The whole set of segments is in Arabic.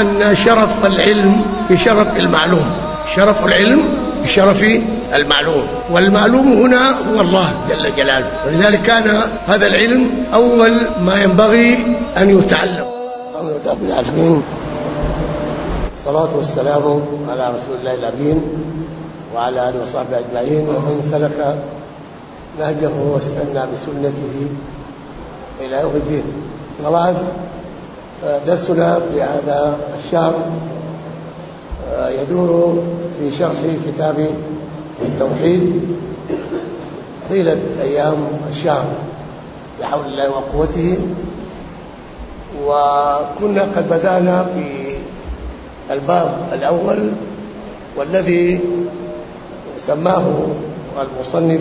أن شرف العلم بشرف المعلوم. شرف العلم بشرف المعلوم. والمعلوم هنا هو الله جل جلاله. ولذلك كان هذا العلم أول ما ينبغي أن يتعلم. رب العالمين. الصلاة والسلام على رسول الله الأمين وعلى آله وصحبه أجمعين. ومن سلك نهجه واستنى بسنته إلى يوم الدين. وبعد درسنا في هذا الشهر يدور في شرح كتاب التوحيد طيلة أيام الشهر بحول الله وقوته. وكنا قد بدأنا في الباب الأول والذي سماه المصنف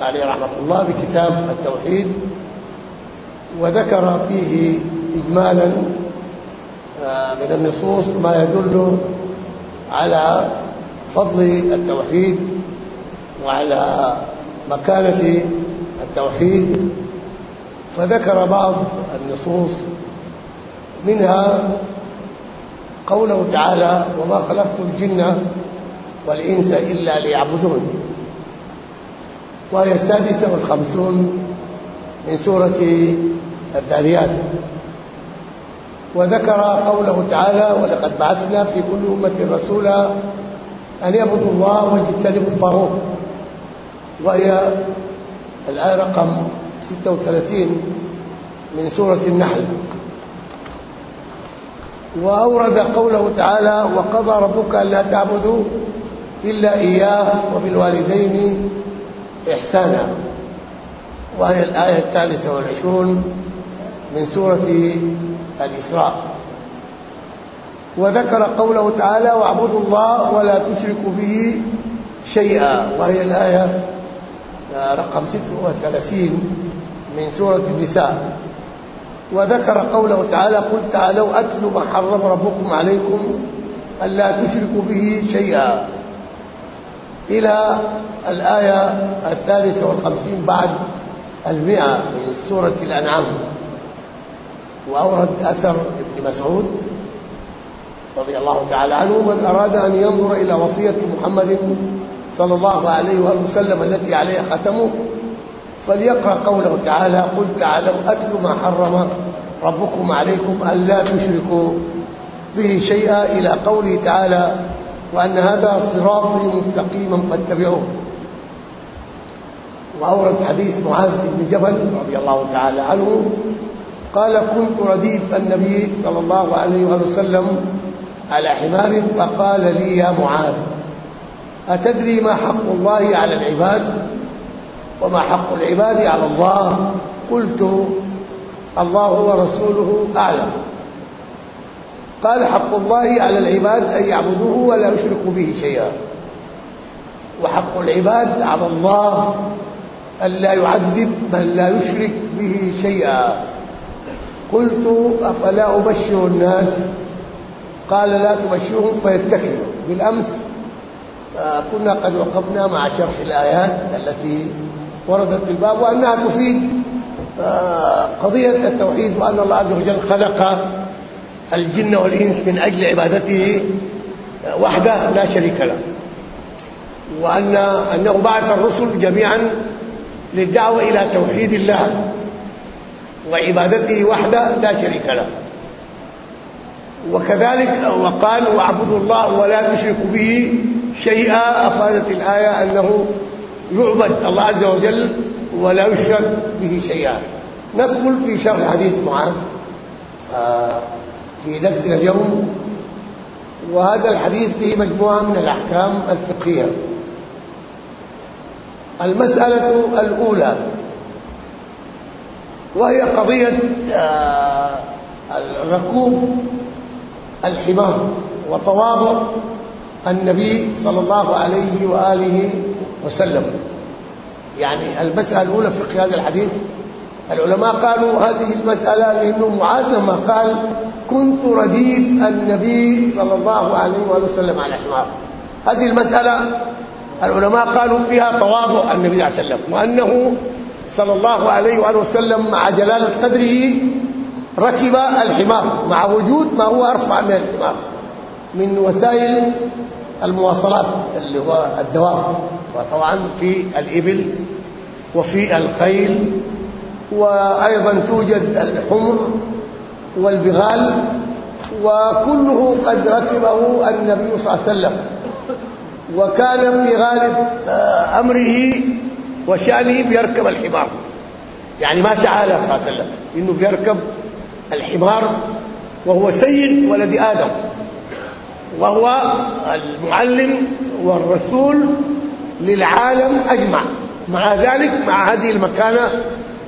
عليه رحمة الله بكتاب التوحيد وذكر فيه إجمالا من النصوص ما يدل على فضل التوحيد وعلى مكانة التوحيد. فذكر بعض النصوص منها قوله تعالى وما خلقت الجن والإنس إلا ليعبدون وهي السادسة والخمسون من سورة الذاريات. وذكر قوله تعالى ولقد بعثنا في كل أمة رسولا أن يعبدوا الله واجتنبوا الطاغوت. وهي الآية رقم 36 من سورة النحل. وأورد قوله تعالى وقضى ربك ألا تعبدوا إلا إياه وبالوالدين إحسانا. وهي الآية الثالثة والعشرون من سورة الإسراء. وذكر قوله تعالى واعبدوا الله ولا تشركوا به شيئا. وهي الآية رقم 36 من سورة النساء. وذكر قوله تعالى قل تعالوا أتلوا ما حرم ربكم عليكم ألا تشركوا به شيئا. إلى الآية الثالثة والخمسين بعد المئة من سورة الأنعام. وأورد أثر ابن مسعود رضي الله تعالى عنه من أراد أن ينظر إلى وصية محمد صلى الله عليه وآله وسلم التي عليها ختمه فليقرأ قوله تعالى قل تعالوا أتلوا ما حرم ربكم عليكم ألا تشركوا به شيئا إلى قوله تعالى وأن هذا صراطي مستقيما فاتبعوه. وأورد حديث معاذ بن جبل رضي الله تعالى عنه قال كنت رديف النبي صلى الله عليه وسلم على حمار فقال لي يا معاذ أتدري ما حق الله على العباد؟ وما حق العباد على الله؟ قلت الله ورسوله أعلم. قال حق الله على العباد أن يعبدوه ولا يشركوا به شيئا. وحق العباد على الله أن لا يعذب من لا يشرك به شيئا. قلت أفلا أبشر الناس؟ قال لا تبشرهم فيتخذوا. بالأمس كنا قد وقفنا مع شرح الآيات التي وردت بالباب وأنها تفيد قضية التوحيد وأن الله عز وجل خلق الجن والإنس من أجل عبادته وحده لا شريك له. وأن أنه بعث الرسل جميعا للدعوة إلى توحيد الله. وعبادته وحده لا شريك له. وكذلك وقال واعبدوا الله ولا تشركوا به شيئا. أفادت الآية أنه يعبد الله عز وجل ولا يشرك به شيئا. ندخل في شرح حديث معاذ في درسنا اليوم. وهذا الحديث فيه مجموعة من الأحكام الفقهية. المسألة الأولى وهي قضية الركوب الحمار وتواضع النبي صلى الله عليه وآله وسلم. يعني المسألة الأولى في هذا الحديث العلماء قالوا هذه المسألة لأنه معاذ لما قال كنت رديف النبي صلى الله عليه وآله وسلم على حمار هذه المسألة العلماء قالوا فيها تواضع النبي صلى الله عليه وسلم وأنه صلى الله عليه وآله وسلم مع جلالة قدره ركب الحمار مع وجود ما هو أرفع من الحمار من وسائل المواصلات اللي هو الدواب وطبعا في الإبل وفي الخيل وأيضا توجد الحمر والبغال وكله قد ركبه النبي صلى الله عليه وسلم. وكان في غالب آه، وشأنه بيركب الحمار. يعني ما تعالى صلى الله عليه وسلم إنه بيركب الحمار وهو سيد ولد آدم. وهو المعلم والرسول للعالم أجمع. مع ذلك مع هذه المكانة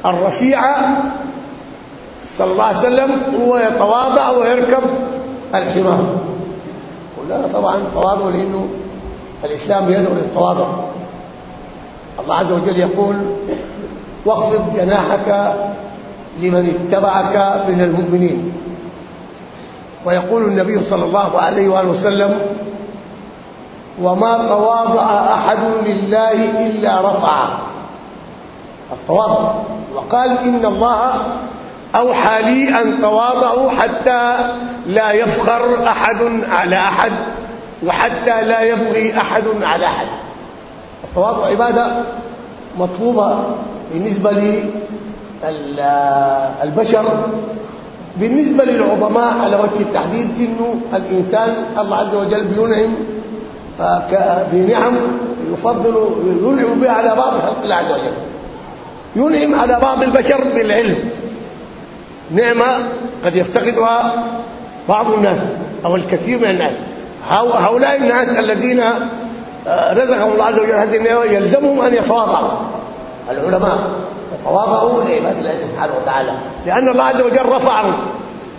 الرفيعة صلى الله عليه وسلم هو يتواضع ويركب الحمار. ولا طبعا تواضع لأنه الإسلام يدعو للتواضع. الله عز وجل يقول واخفض جناحك لمن اتبعك من المؤمنين. ويقول النبي صلى الله عليه وآله وسلم وما تواضع أحد لله إلا رفعه. التواضع. وقال إن الله أوحى لي أن تواضعوا حتى لا يفخر أحد على أحد وحتى لا يبغي أحد على أحد. التواضع عبادة مطلوبة بالنسبة للبشر بالنسبة للعظماء على وجه التحديد إنه الإنسان الله عز وجل بينعم بنعم يفضل ينعم بها على بعض خلق الله عز وجل. ينعم على بعض البشر بالعلم. نعمة قد يفتقدها بعض الناس أو الكثير من الناس. هؤلاء الناس الذين رزقهم الله عز وجل هذه النعمة يلزمهم أن يتواضعوا. العلماء تواضعوا لعباد الله سبحانه وتعالى. لأن الله عز وجل رفعهم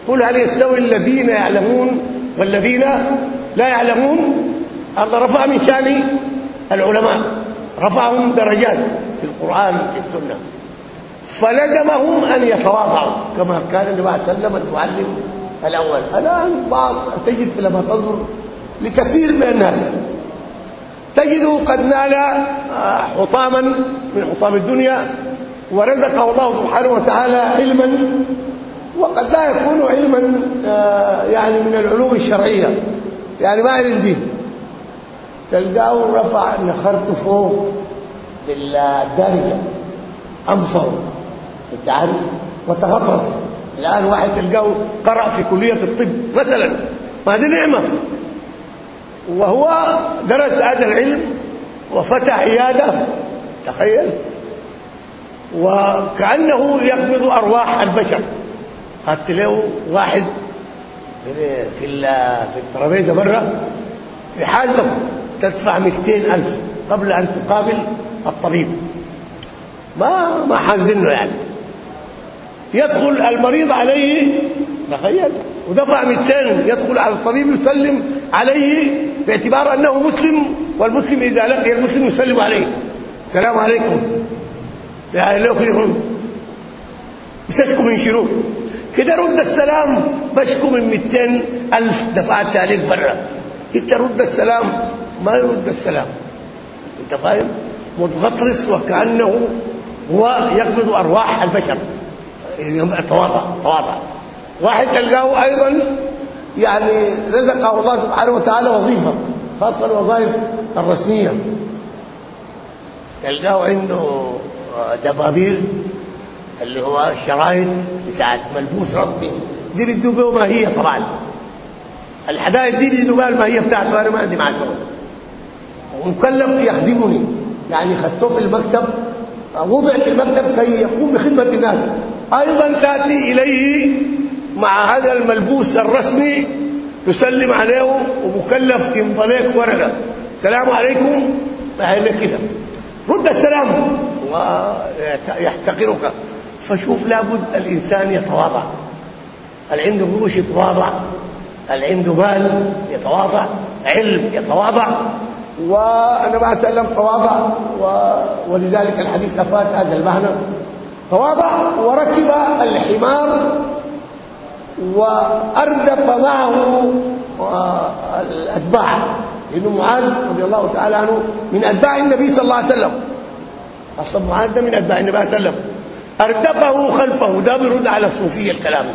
قل هل يستوي الذين يعلمون والذين لا يعلمون؟ الله رفع من شأن العلماء. رفعهم درجات في القرآن في السنة. فلزمهم أن يتواضعوا. كما كان النبي صلى الله عليه وسلم المعلم الأول. الآن بعض تجد لما تنظر لكثير من الناس. تجده قد نال آه، حطاما من حطام الدنيا ورزقه الله سبحانه وتعالى علما وقد لا يكون علما آه، يعني من العلوم الشرعية يعني ما علم دين تلقاه رفع نخرته فوق بالدارجه أنفه أنت عارف؟ وتغطرس. الآن واحد تلقاه قرأ في كلية الطب مثلا. ما هذه نعمة. وهو درس هذا العلم وفتح عيادة تخيل. وكأنه يقبض أرواح البشر. خدت له واحد في في الترابيزة برا يحاسبك تدفع 200000 قبل أن تقابل الطبيب. ما ما حازنه يعني. يدخل المريض عليه تخيل. ودفع 200 يدخل على الطبيب يسلم عليه باعتبار أنه مسلم والمسلم إذا لقي المسلم يسلم عليه. السلام عليكم. لو كده بتشكو من شنو؟ كده رد السلام بشكو من 200 ألف دفعت عليك برا. انت رد السلام ما يرد السلام. أنت فاهم؟ متغطرس وكأنه هو يقبض أرواح البشر. يعني تواضع تواضع. واحد تلقاه أيضا يعني رزقه الله سبحانه وتعالى وظيفة خاصة الوظائف الرسمية. تلقاه عنده دبابير اللي هو الشرايط بتاعت ملبوس رسمي. دي بيدوا بيه ماهيه طبعا. الحدائق دي بيدوا بها الماهيه بتاعته أنا ما عندي معلومة. ومكلف يخدمني. يعني خدته في المكتب وضع في المكتب كي يقوم بخدمة الناس. أيضا تأتي إليه مع هذا الملبوس الرسمي تسلم عليه ومكلف يمضي ورقة. السلام عليكم. فهي كده رد السلام. ويحتقرك فشوف لابد الإنسان يتواضع. اللي عنده قروش يتواضع؟ اللي عنده مال يتواضع؟ علم يتواضع؟ والنبي عليه وسلم تواضع. ولذلك الحديث أفاد هذا المعنى. تواضع وركب الحمار واردف معه الاتباع لأنه معاذ رضي الله تعالى عنه من أتباع النبي صلى الله عليه وسلم. أصلا معاذ ده من أتباع النبي صلى الله عليه وسلم. اردفه خلفه ده بيرد على الصوفية الكلام.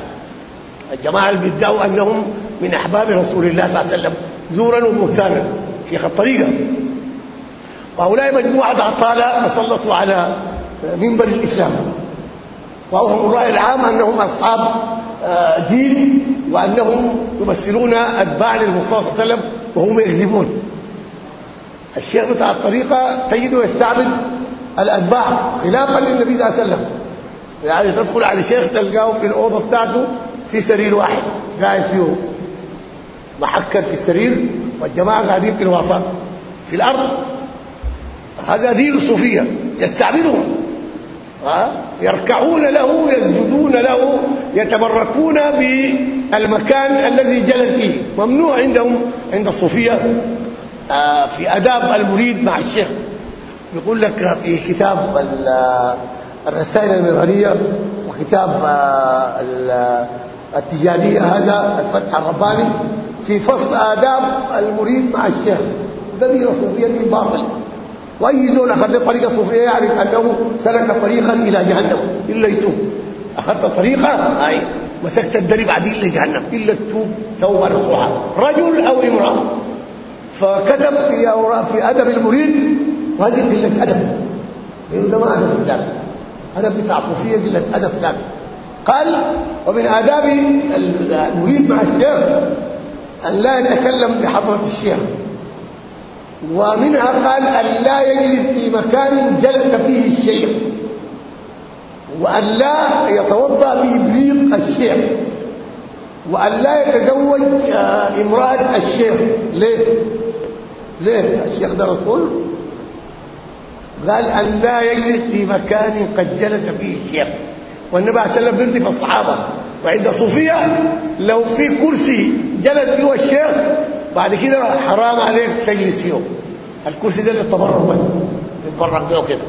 الجماعة اللي بيدعوا أنهم من أحباب رسول الله صلى الله عليه وسلم زورا وبهتانا في الطريقة وهؤلاء مجموعة عطاله تسلطوا على منبر الإسلام. وهم الرأي العام أنهم أصحاب دين وأنهم يمثلون أتباع للمصطفى صلى الله عليه وسلم وهم يكذبون. الشيخ بتاع الطريقة تجده يستعبد الأتباع خلافا للنبي صلى الله عليه وسلم. يعني تدخل على شيخ تلقاه في الأوضة بتاعته في سرير واحد قاعد فيه. محكر في السرير والجماعة قاعدين في الوافات في الأرض. هذا دين الصوفية. يستعبدهم. يركعون له يسجدون له. يتبركون بالمكان الذي جلس فيه. ممنوع عندهم عند الصوفية آه، في آداب المريد مع الشيخ. يقول لك في كتاب الرسائل المرغنيه وكتاب آه، التجارية هذا الفتح الرباني في فصل آداب المريد مع الشيخ. ده دين صوفية باطل. وأي زول أخذ طريقه صوفية يعرف أنه سلك طريقا إلى جهنم. إلا يتوب. أخذت طريقة؟ أي. مسكت الدرب بعدين لجهنم إلا تتوب توبة نصوحة. رجل أو امرأة. فكتب في في أدب المريد وهذه قلة أدب. ده ما أدب إسلامي. أدب بتاع صوفية قلة أدب ثابت قال ومن آداب المريد مع الشيخ أن لا يتكلم بحضرة الشيخ. ومنها قال أن لا يجلس في مكان جلس فيه الشيخ. وأن لا يتوضأ بإبريق الشيخ. وأن لا يتزوج آه، امرأة الشيخ. ليه؟ ليه؟ الشيخ ده رسول؟ قال أن لا يجلس في مكان قد جلس فيه الشيخ. والنبي عليه الصلاه والسلام في الصحابه وعند صوفية لو في كرسي جلس فيه الشيخ بعد كده حرام عليك تجلس فيه. الكرسي ده للتبرك بس. يتبرك بيه كده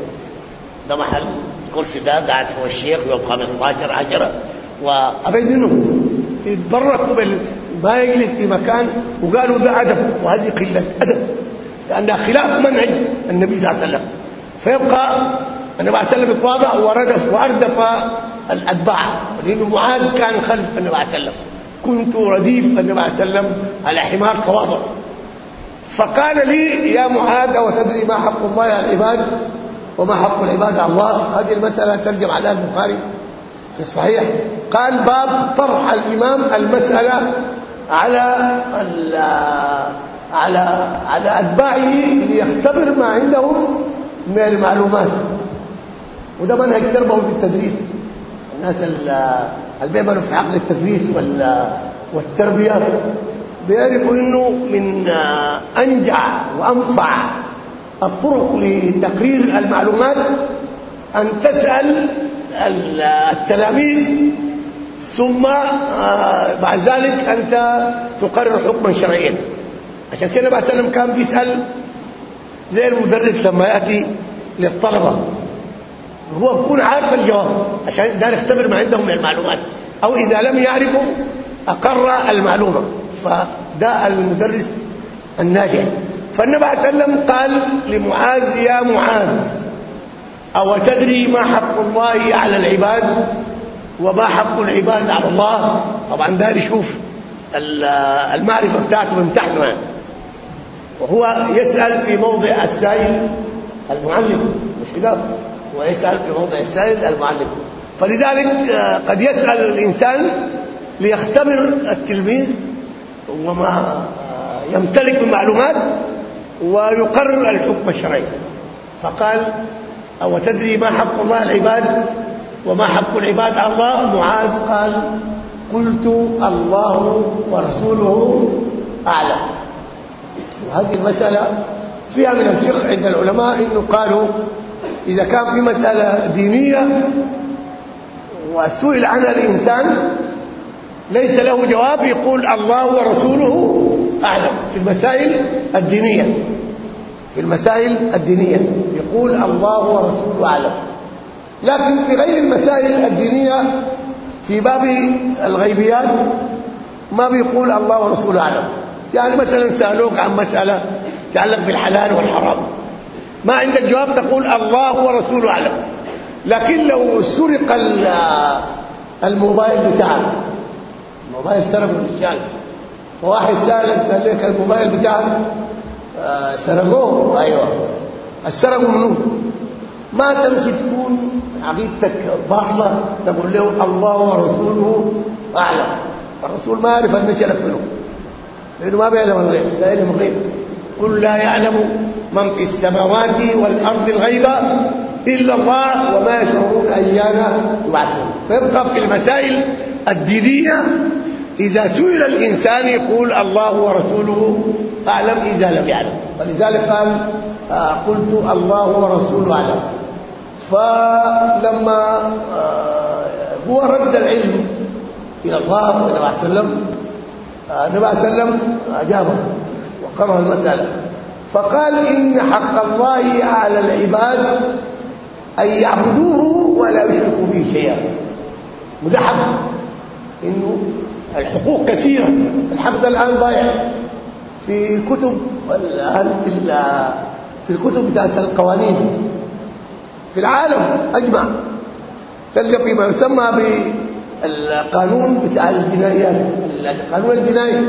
ده محل. الكرسي ده قاعد فيه الشيخ يوم 15 10 وابعد منه يتبركوا بال ما يجلس في مكان وقالوا ده أدب وهذه قلة أدب لانها خلاف منهج النبي صلى الله عليه وسلم. فيبقى النبي عليه وسلم يتواضع وردف وأردف الاتباع لأنه معاذ كان خلف النبي عليه وسلم. كنت رديف النبي عليه وسلم على حمار تواضع. فقال لي يا معاذ وتدري ما حق الله على العباد وما حق العباد على الله. هذه المسألة ترجم على البخاري في الصحيح. قال باب طرح الإمام المسألة على على على أتباعه ليختبر ما عندهم من المعلومات. وده منهج تربوي في التدريس. الناس اللي بيعملوا في عقل التدريس والتربية. بيعرفوا إنه من أنجع وأنفع الطرق لتقرير المعلومات أن تسأل التلاميذ ثم آه، بعد ذلك أنت تقرر حكما شرعيا. عشان كده بعد سلم كان بيسأل زي المدرس لما يأتي للطلبة هو بيكون عارف الجواب عشان ده يختبر ما عندهم من المعلومات أو إذا لم يعرفوا أقر المعلومة. فده المدرس الناجح. فالنبي عليه وسلم قال لمعاذ يا معاذ أو تدري ما حق الله على العباد وما حق العباد على الله؟ طبعا ده يشوف المعرفة بتاعته بيمتحنه يعني. وهو يسأل في موضع السائل المعلم مش كده؟ ويسال في موضع السائل المعلم. فلذلك آه، قد يسأل الإنسان ليختبر التلميذ وما يمتلك من معلومات ويقرر الحكم الشرعي. فقال أو تدري ما حق الله العباد وما حق العباد على الله؟ معاذ قال قلت الله ورسوله أعلم. وهذه المسألة فيها من الفقه عند العلماء إنه قالوا إذا كان في مسألة دينية وسئل عنها الإنسان ليس له جواب يقول الله ورسوله أعلم. في المسائل الدينية. في المسائل الدينية. يقول الله ورسوله أعلم. لكن في غير المسائل الدينية في باب الغيبيات ما بيقول الله ورسوله أعلم. يعني مثلا سألوك عن مسألة تتعلق بالحلال والحرام. ما عندك جواب؟ تقول الله ورسوله أعلم. لكن لو سرق الموبايل بتاعك الموبايل سرقه الرجال فواحد سالك قال لك الموبايل بتاعك آه سرقوه. أيوه. السرقوا منو؟ ما تمشي تكون عقيدتك باطلة تقول له الله ورسوله أعلم. الرسول ما يعرف المشرك منه لأنه ما بيعلم الغيب لا يعلم الغيب. قل لا يعلم من في السماوات والأرض الغيب إلا الله وما يشعرون أيانا يبعثون. فيبقى في المسائل الدينية إذا سئل الإنسان يقول الله ورسوله أعلم إذا لم يعلم. فلذلك قال آه، قلت الله ورسوله أعلم. فلما آه، هو رد العلم إلى الله والنبي عليه وسلم. آه، النبي عليه وسلم أجابه وقرر المسألة. فقال إن حق الله على العباد أن يعبدوه ولا يشركوا به شيئا. وده حق إنه الحقوق كثيرة. الحق ده الآن ضايع. في كتب في الكتب بتاعت القوانين. في العالم أجمع. تلقى فيما يسمى بالقانون بتاع الجنايات القانون الجنائي.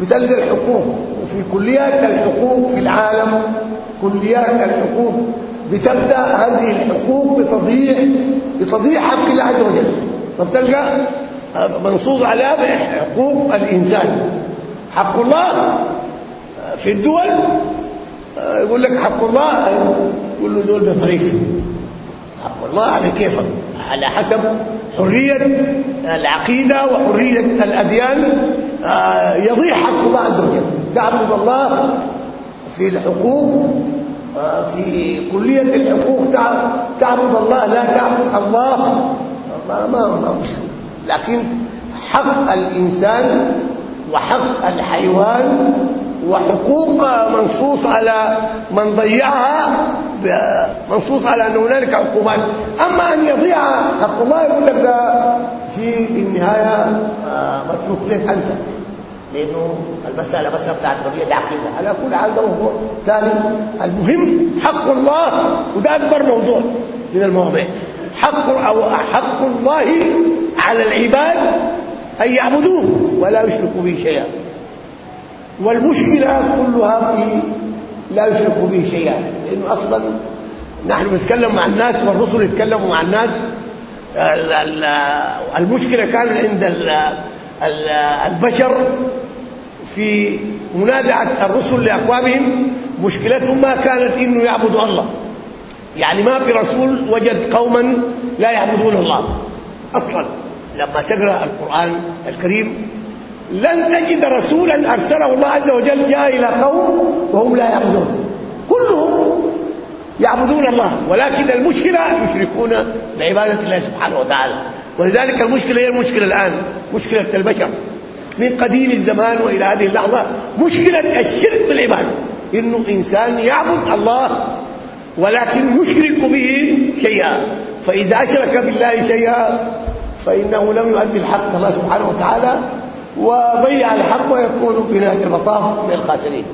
بتلقى الحقوق. وفي كليات الحقوق في العالم. كليات الحقوق. بتبدأ هذه الحقوق بتضييع بتضييع حق الله عز وجل. فبتلقى منصوص عليها حقوق الإنسان. حق الله في الدول يقول لك حق الله يقول له دول بطريق حق الله على كيفك على حسب حرية العقيدة وحرية الأديان. يضيع حق الله عز وجل. تعبد الله في الحقوق في كلية الحقوق. تعبد الله لا تعبد الله. ما ما, ما مشكله لكن حق الإنسان وحق الحيوان وحقوق منصوص على من ضيعها منصوص على أن هنالك عقوبات. أما أن يضيع حق الله يقول لك ده في النهاية متروك لك أنت. لأنه المسألة مسألة بتاعت حريه العقيدة. على كل حال ده موضوع ثاني المهم حق الله وده أكبر موضوع من المواضيع. حق أو حق الله على العباد أن يعبدوه ولا يشركوا به شيئا. والمشكلة كلها في لا يشركوا به شيئا. لأنه أصلا نحن بنتكلم مع الناس والرسل يتكلموا مع الناس. المشكلة كانت عند البشر في منازعة الرسل لأقوامهم. مشكلتهم ما كانت إنه يعبدوا الله. يعني ما في رسول وجد قوما لا يعبدون الله أصلا. لما تقرأ القرآن الكريم لن تجد رسولا أرسله الله عز وجل جاء إلى قوم وهم لا يعبدون. كلهم يعبدون الله ولكن المشكلة يشركون بعبادة الله سبحانه وتعالى. ولذلك المشكلة هي المشكلة الآن مشكلة البشر. من قديم الزمان وإلى هذه اللحظة مشكلة الشرك بالعباده إنه إنسان يعبد الله ولكن يشرك به شيئا. فإذا أشرك بالله شيئا فإنه لم يؤدي الحق الله سبحانه وتعالى وضيع الحق ويكون في نهاية المطاف من الخاسرين.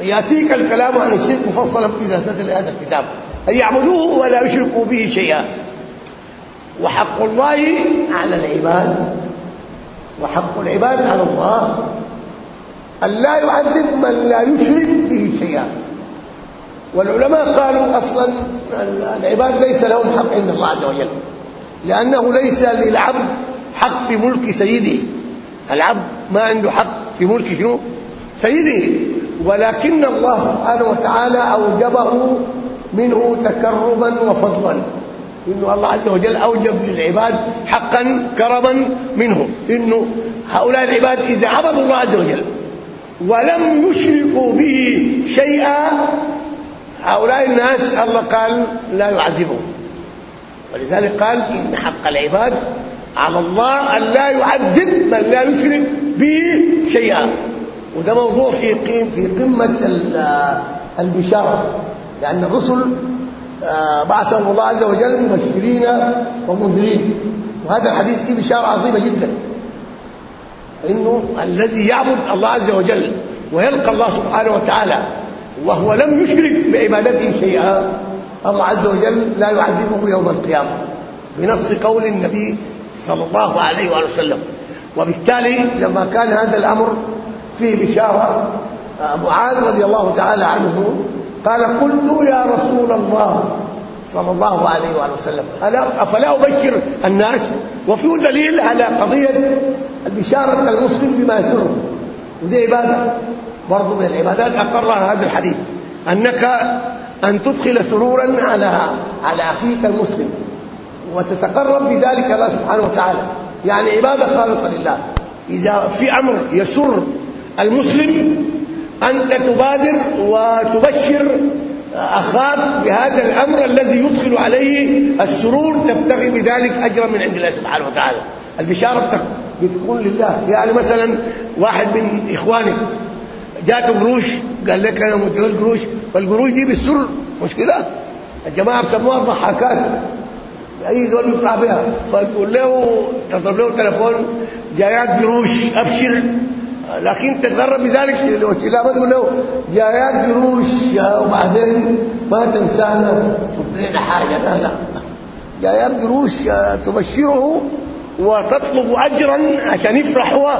يأتيك الكلام عن الشرك مفصلا في دراسة هذا الكتاب. ان يعبدوه ولا يشركوا به شيئا. وحق الله على العباد. وحق العباد على الله. أن لا يعذب من لا يشرك به شيئا. والعلماء قالوا أصلا العباد ليس لهم حق عند الله عز وجل. لأنه ليس للعبد حق في ملك سيده. العبد ما عنده حق في ملك شنو؟ سيده. ولكن الله سبحانه وتعالى أوجبه منه تكرما وفضلا. إنه الله عز وجل أوجب للعباد حقا كرما منه إنه هؤلاء العباد إذا عبدوا الله عز وجل ولم يشركوا به شيئا هؤلاء الناس الله قال لا يعذبهم. ولذلك قال إن حق العباد على الله أن لا يعذب من لا يشرك به شيئا. وده موضوع في قيم في قمة البشارة. لأن الرسل آه، بعثهم الله عز وجل مبشرين ومنذرين. وهذا الحديث فيه بشارة عظيمة جدا. إنه الذي يعبد الله عز وجل ويلقى الله سبحانه وتعالى وهو لم يشرك بعبادته شيئا الله عز وجل لا يعذبه يوم القيامة. بنص قول النبي صلى الله عليه وآله وسلم. وبالتالي لما كان هذا الأمر فيه بشارة معاذ رضي الله تعالى عنه قال قلت يا رسول الله صلى الله عليه وآله وسلم ألا أفلا أبشر الناس؟ وفيه دليل على قضية البشارة المسلم بما يسره. ودي عبادة برضو من العبادات أقرها هذا الحديث. أنك أن تدخل سرورا على على أخيك المسلم وتتقرب بذلك الله سبحانه وتعالى. يعني عبادة خالصة لله. إذا في أمر يسر المسلم أنت تبادر وتبشر أخاك بهذا الأمر الذي يدخل عليه السرور تبتغي بذلك أجرا من عند الله سبحانه وتعالى. البشارة بتكون لله. يعني مثلا واحد من إخوانك جاته قروش قال لك أنا مدير القروش فالقروش دي بالسر مش كده الجماعة بسموها الضحاكات. أي زول يفرح بها. فتقول له تضرب له تليفون جايات قروش أبشر. لكن تتغرب بذلك لو لا ما تقول له جايات قروش وبعدين ما تنسانا. شوف لنا حاجة؟ لا لا. جايات قروش تبشره وتطلب اجرا عشان يفرح هو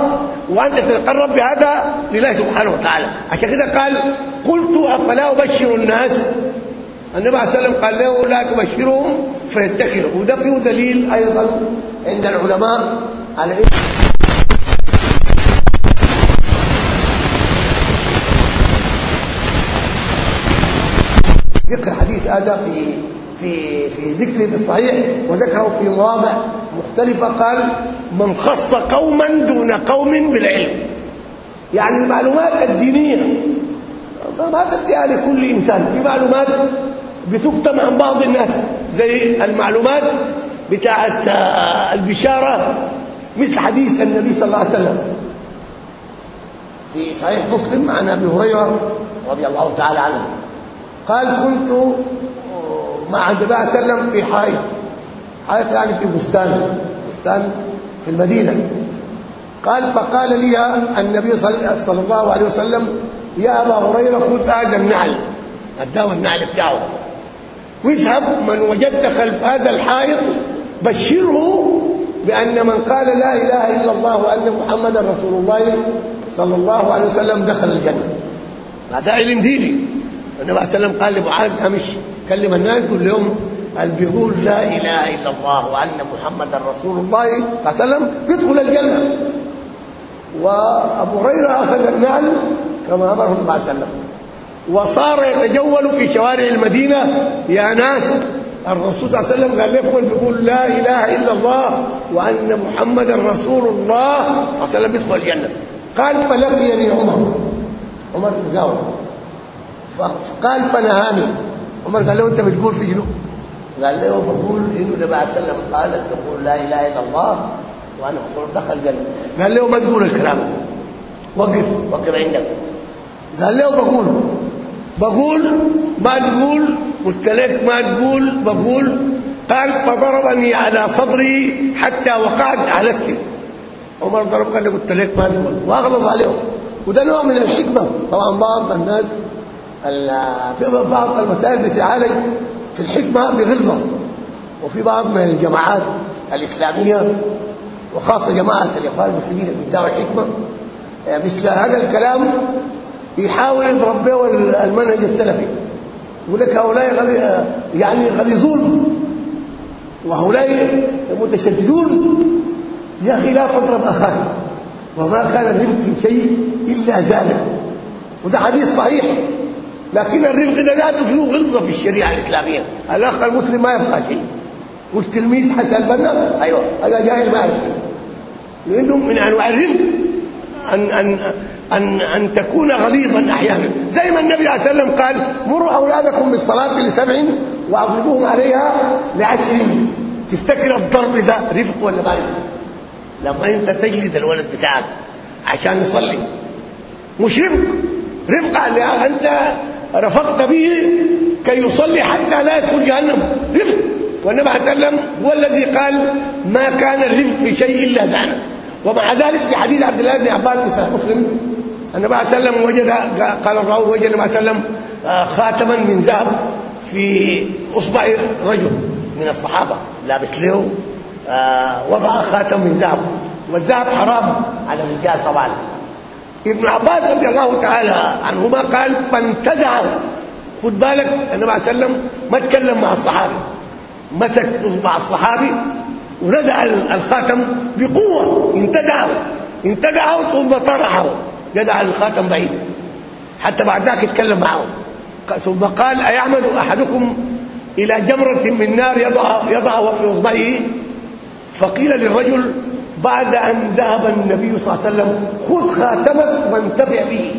وأنت تتقرب بهذا لله سبحانه وتعالى. عشان كده قال قلت أفلا أبشر الناس؟ النبي عليه الصلاه قال له لا تبشرهم فيتكلوا وده فيه دليل أيضا عند العلماء على إيه؟ ذكر حديث هذا في في في ذكره في الصحيح وذكره في مواضع مختلفة قال من خص قوما دون قوم بالعلم. يعني المعلومات الدينية ما تديها لكل إنسان. في معلومات بتكتم عن بعض الناس زي المعلومات بتاعة البشارة مثل حديث النبي صلى الله عليه وسلم. في صحيح مسلم عن أبي هريرة رضي الله تعالى عنه قال كنت مع النبي صلى الله عليه وسلم في حائط حائط يعني في بستان. بستان في المدينة. قال فقال لي النبي صلى الله عليه وسلم يا أبا هريرة خذ هذا النعل. اداه النعل بتاعه. واذهب من وجدت خلف هذا الحائط بشره بأن من قال لا إله إلا الله وأن محمدا رسول الله صلى الله عليه وسلم دخل الجنة. هذا علم ديني النبي عليه وسلم قال لمعاذ أمش. كلم الناس قول لهم اللي بيقول لا إله إلا الله وأن محمدا رسول الله صلى الله عليه وسلم يدخل الجنة. وأبو هريرة أخذ النعل كما أمره النبي عليه وسلم. وصار يتجول في شوارع المدينة. يا ناس الرسول صلى الله عليه وسلم قال لكم بيقول لا إله إلا الله وأن محمدا رسول الله صلى الله عليه وسلم يدخل الجنة. قال فلقيني عمر. عمر بن فقال فنهاني. عمر قال له أنت بتقول في شنو؟ قال له بقول إنه النبي عليه السلام قال تقول لا إله إلا الله وأنا أقول دخل الجنة. قال له ما تقول الكلام. وقف. وقف عندك. قال له بقول. بقول؟ ما تقول. قلت لك ما تقول بقول. قال فضربني على صدري حتى وقعت على اسكي عمر ضرب قال له قلت لك ما تقول. وأغلظ عليهم. وده نوع من الحكمة. طبعا بعض الناس في بعض المسائل بتعالج في الحكمة بغلظه وفي بعض من الجماعات الإسلامية وخاصة جماعة الإخوان المسلمين اللي بيدعوا الحكمة. مثل هذا الكلام يحاول يضرب به المنهج السلفي. يقول لك هؤلاء يعني غليظون وهؤلاء متشددون. يا أخي لا تضرب أخاك وما كان الرفق في شيء إلا ذلك. وده حديث صحيح. لكن الرفق ده ذاته فيه غلظة في الشريعة الإسلامية. الاخ المسلم ما يفقه شيء. مش تلميذ حسن البنا أيوه. هذا جاهل ما يعرف لأنه من أنواع الرفق ان ان ان أن تكون غليظا أحيانا. زي ما النبي عليه والسلام قال مروا أولادكم بالصلاة لسبع وأضربوهم عليها لعشر تفتكر الضرب ده رفق ولا ما رفق؟ لما أنت تجلد الولد بتاعك عشان يصلي. مش رفق. رفق أنت رفقت به كي يصلي حتى لا يدخل جهنم. رفق. والنبي عليه وسلم هو الذي قال ما كان الرفق في شيء إلا زانه ومع ذلك في حديث عبد الله بن عباس في مسلم النبي عليه وسلم وجد قال الراوي وجد النبي عليه وسلم آه، خاتما من ذهب في أصبع رجل من الصحابة لابس له آه، وضع خاتم من ذهب. والذهب حرام على الرجال طبعا. ابن عباس رضي الله تعالى عنهما قال فانتزعه خد بالك النبي عليه وسلم ما تكلم مع الصحابي مسك اصبع الصحابي ونزع الخاتم بقوة انتزعه انتزعه ثم طرحه جدع الخاتم بعيد. حتى بعد ذاك يتكلم معه. ثم قال أيعمد أحدكم إلى جمرة من نار يضع يضعها في اصبعه فقيل للرجل بعد أن ذهب النبي صلى الله عليه وسلم خذ خاتمك وانتفع به.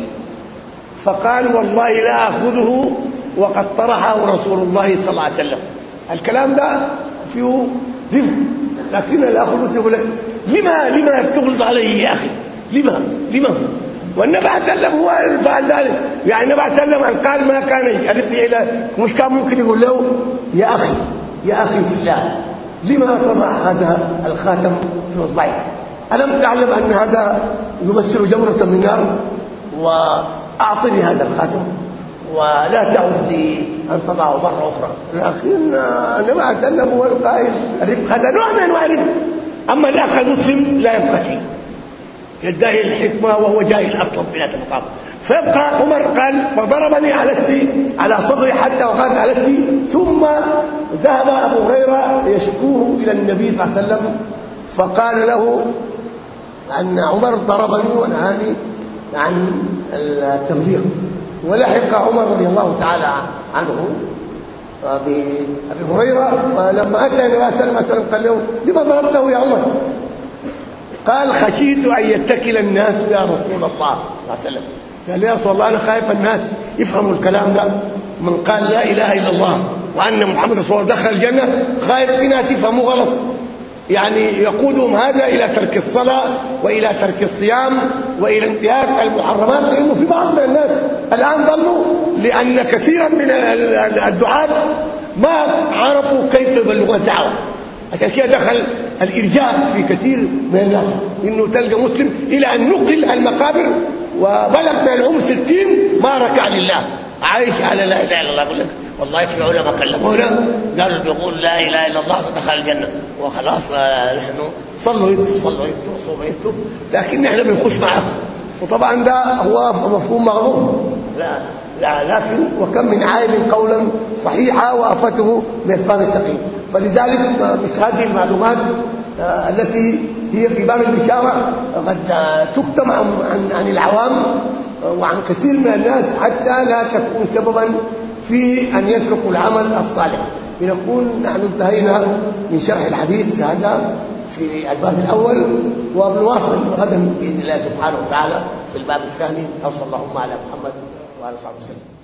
فقال والله لا أخذه وقد طرحه رسول الله صلى الله عليه وسلم. الكلام ده فيه رفق لكن الاخ المسلم يقول لك لما لما تغلظ عليه يا أخي؟ لما لما؟ والنبي عليه وسلم هو فعل ذلك. يعني النبي عليه وسلم قال ما كان يعرفني الا مش كان ممكن يقول له يا أخي يا أخي في الله. لما تضع هذا الخاتم في اصبعي ألم تعلم أن هذا يمثل جمرة من نار وأعطني هذا الخاتم؟ ولا تعد أن تضعه مرة أخرى. لكن النبي عليه وسلم هو القائل الرفق هذا نوع من أنواع الرفق. أما الأخ المسلم لا يبقى فيه يدعي الحكمة وهو جاهل أصلا في ذات المقام. فيبقى عمر قال فضربني على على صدري حتى وقعت على ثم ذهب أبو هريرة يشكوه إلى النبي صلى الله عليه وسلم فقال له أن عمر ضربني ونهاني عن التبليغ. ولحق عمر رضي الله تعالى عنه بأبي هريرة فلما أتى النبي صلى الله عليه وسلم قال له لما ضربته يا عمر؟ قال خشيت أن يتكل الناس يا رسول الله صلى الله عليه وسلم. قال يا رسول الله أنا خايف الناس يفهموا الكلام ده من قال لا إله إلا الله وأن محمد رسول الله دخل الجنة خايف في ناس يفهموا غلط. يعني يقودهم هذا إلى ترك الصلاة وإلى ترك الصيام وإلى انتهاك المحرمات لأنه في بعض من الناس الآن ضلوا لأن كثيرا من الدعاة ما عرفوا كيف يبلغوا الدعوة. عشان كده دخل الإرجاء في كثير من الناس إنه تلقى مسلم إلى أن نقل المقابر وبلغ من العمر 60 ما ركع لله. عايش على لا إله إلا الله. يقول لك والله في علماء كلمونا قالوا بيقول لا إله إلا الله فدخل الجنة. وخلاص آه، نحن صلوا يدوا صلوا يدوا صوموا يدوا لكن نحن بنخش معهم وطبعا ده هو مفهوم مغلوط لا لا لكن وكم من عالم قولا صحيحا وافته من الفهم السقيم. فلذلك مثل هذه المعلومات آه، التي هي في باب البشاره قد تكتم عن عن العوام وعن كثير من الناس حتى لا تكون سببا في أن يتركوا العمل الصالح. لنكون نحن انتهينا من شرح الحديث هذا في الباب الأول وبنواصل غدا بإذن الله سبحانه وتعالى في الباب الثاني. وصلى اللهم على محمد وعلى وصحبه وسلم.